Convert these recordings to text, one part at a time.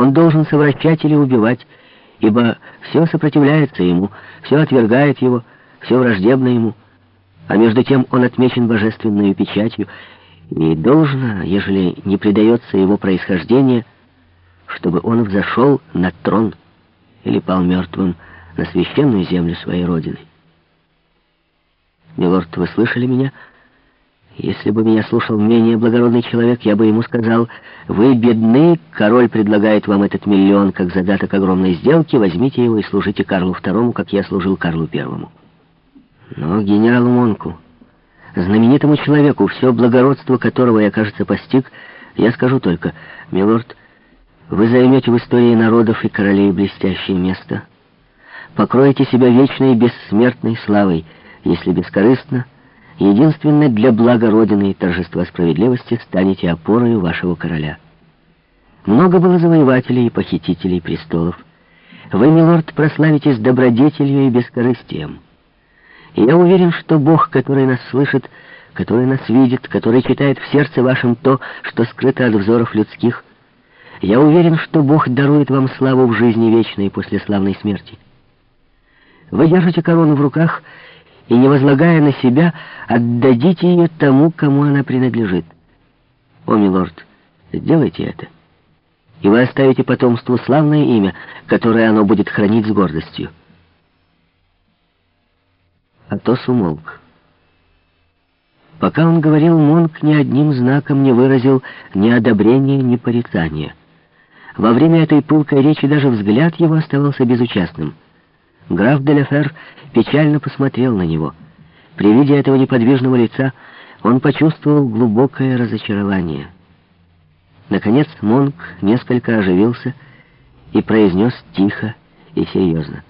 Он должен совращать или убивать, ибо все сопротивляется ему, все отвергает его, все враждебно ему, а между тем он отмечен божественной печатью, и должно, ежели не предается его происхождение, чтобы он взошел на трон или пал мертвым на священную землю своей родины. Милорд, вы слышали меня? Если бы меня слушал менее благородный человек, я бы ему сказал, вы бедны, король предлагает вам этот миллион как задаток огромной сделки, возьмите его и служите Карлу II, как я служил Карлу Первому. Но генералу Монку, знаменитому человеку, все благородство которого я, кажется, постиг, я скажу только, милорд, вы займете в истории народов и королей блестящее место, покроете себя вечной бессмертной славой, если бескорыстно, единственно для блага Родины и торжества справедливости станете опорой вашего короля. Много было завоевателей и похитителей престолов. Вы, милорд, прославитесь добродетелью и бескорыстием. Я уверен, что Бог, который нас слышит, который нас видит, который читает в сердце вашем то, что скрыто от взоров людских, я уверен, что Бог дарует вам славу в жизни вечной после славной смерти. Вы держите корону в руках и, не возлагая на себя, отдадите ее тому, кому она принадлежит. О, милорд, сделайте это, и вы оставите потомству славное имя, которое оно будет хранить с гордостью. Атос умолк. Пока он говорил, Монк ни одним знаком не выразил ни одобрения, ни порицания. Во время этой пылкой речи даже взгляд его оставался безучастным. Граф Деляфер печально посмотрел на него. При виде этого неподвижного лица он почувствовал глубокое разочарование. Наконец Монк несколько оживился и произнес тихо и серьезно.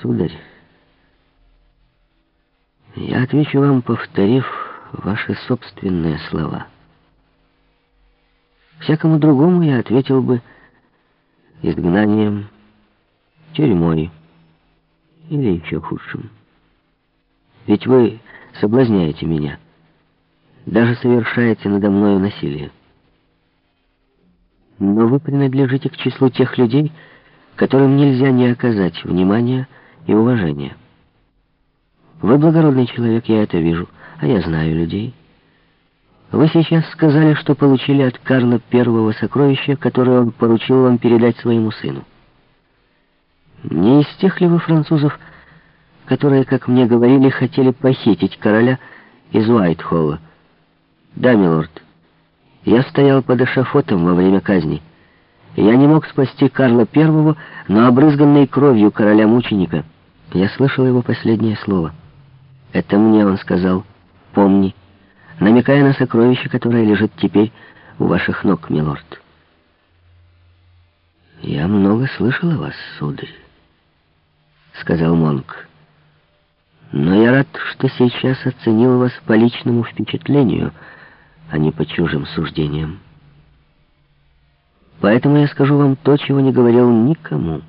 «Сударь, я отвечу вам, повторив ваши собственные слова. Всякому другому я ответил бы изгнанием, тюрьмой или еще худшим. Ведь вы соблазняете меня, даже совершаете надо мною насилие. Но вы принадлежите к числу тех людей, которым нельзя не оказать внимания и уважения. Вы благородный человек, я это вижу, а я знаю людей. Вы сейчас сказали, что получили от Карла первого сокровища, которое он поручил вам передать своему сыну. Не из тех ли вы французов, которые, как мне говорили, хотели похитить короля из Уайтхолла? Да, милорд. Я стоял под эшафотом во время казни. Я не мог спасти Карла Первого, но обрызганной кровью короля-мученика я слышал его последнее слово — это мне он сказал. Помни, намекая на сокровище, которое лежит теперь у ваших ног, милорд. Я много слышал о вас, сударь, сказал Монк. Но я рад, что сейчас оценил вас по личному впечатлению, а не по чужим суждениям. Поэтому я скажу вам то, чего не говорил никому.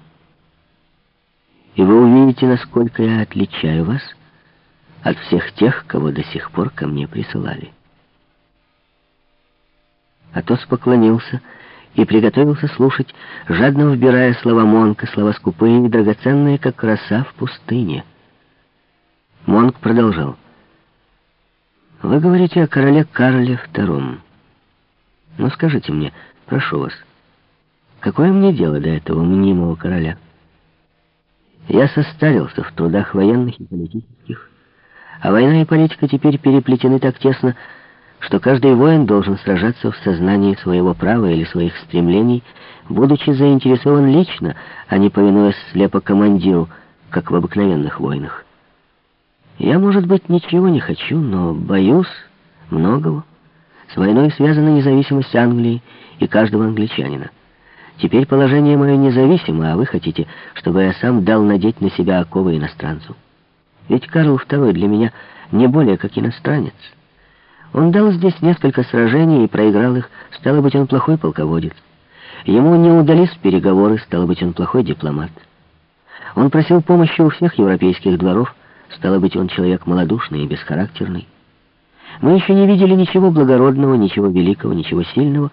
И вы увидите, насколько я отличаю вас от всех тех, кого до сих пор ко мне присылали. Атос поклонился и приготовился слушать, жадно вбирая слова Монка, слова скупые и драгоценные, как роса в пустыне. Монк продолжал. «Вы говорите о короле Карле II. Но скажите мне, прошу вас, какое мне дело до этого мнимого короля? Я состарился в трудах военных и политических, а война и политика теперь переплетены так тесно, что каждый воин должен сражаться в сознании своего права или своих стремлений, будучи заинтересован лично, а не повинуясь слепо командиру, как в обыкновенных войнах. Я, может быть, ничего не хочу, но боюсь многого. С войной связана независимость Англии и каждого англичанина. Теперь положение мое независимо, а вы хотите, чтобы я сам дал надеть на себя оковы иностранцу. Ведь Карл II для меня не более как иностранец. Он дал здесь несколько сражений и проиграл их, стало быть, он плохой полководец. Ему не удались переговоры, стало быть, он плохой дипломат. Он просил помощи у всех европейских дворов, стало быть, он человек малодушный и бесхарактерный. Мы еще не видели ничего благородного, ничего великого, ничего сильного,